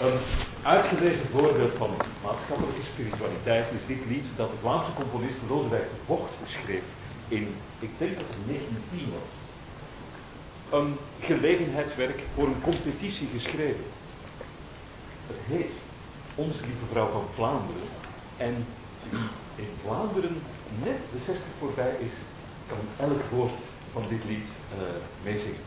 Een uitgelezen voorbeeld van maatschappelijke spiritualiteit is dit lied dat de Vlaamse componist Lodewijk de Vocht schreef in, ik denk dat het 1910 was. Een gelegenheidswerk voor een competitie geschreven. Het heet Onze Lieve Vrouw van Vlaanderen. En in Vlaanderen net de 60 voorbij is, kan elk woord van dit lied uh, meezingen.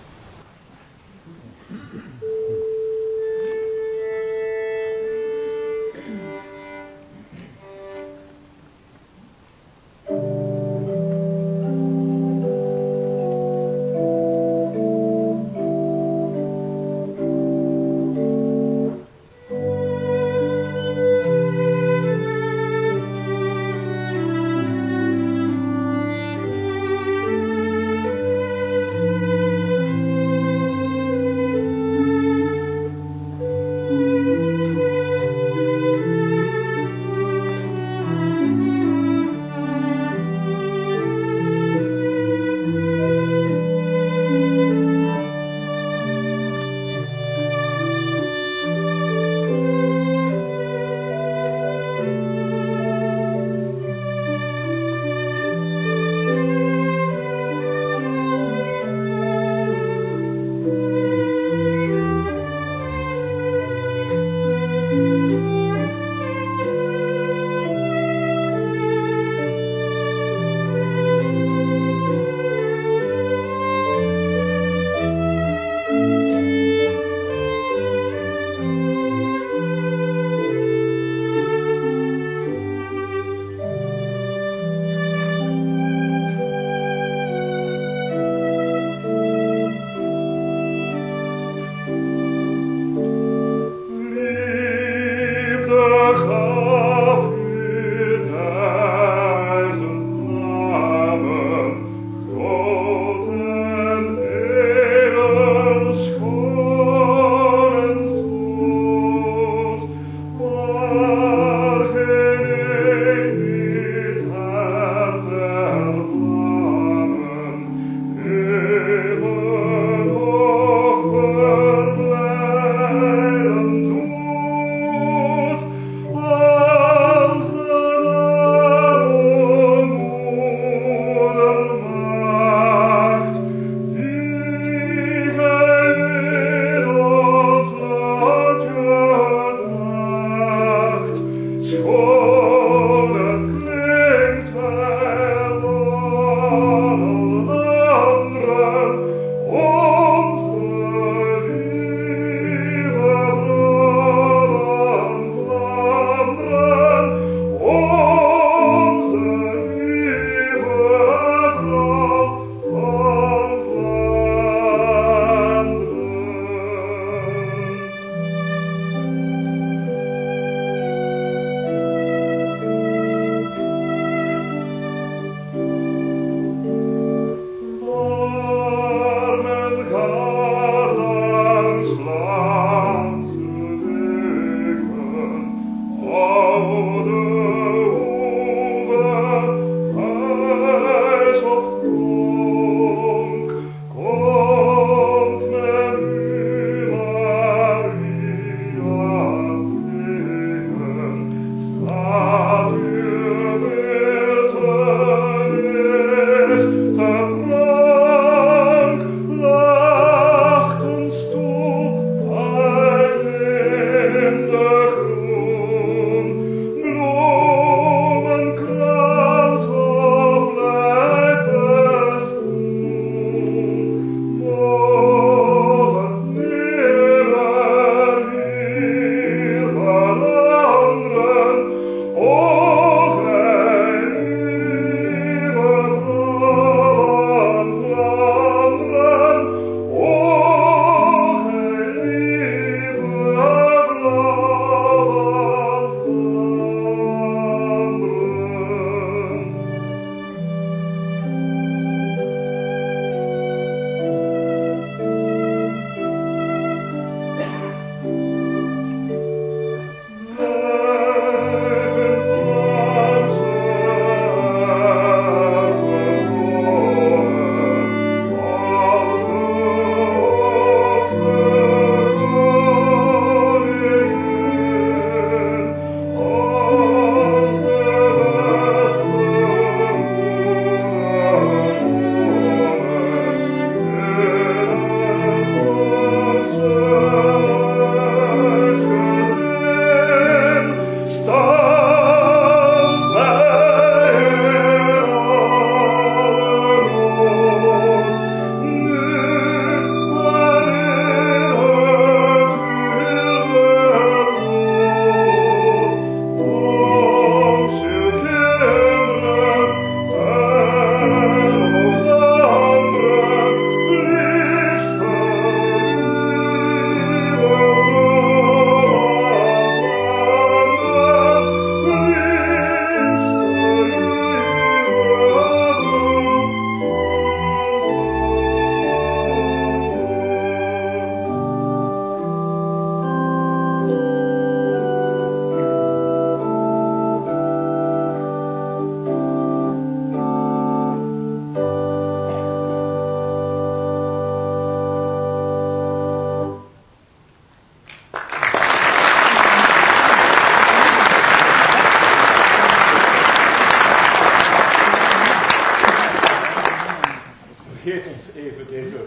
Even deze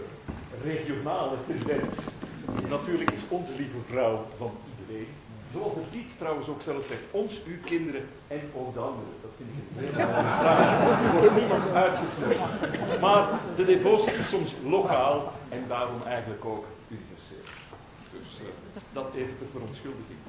regionale tendens. Natuurlijk is onze lieve vrouw van iedereen. Zoals het lied trouwens ook zelf zegt, ons, uw kinderen en ook de anderen. Dat vind ik een mooie vraag. wordt niemand uitgesloten. Maar de devotie is soms lokaal en daarom eigenlijk ook universeel. Dus uh, dat even ter verontschuldiging.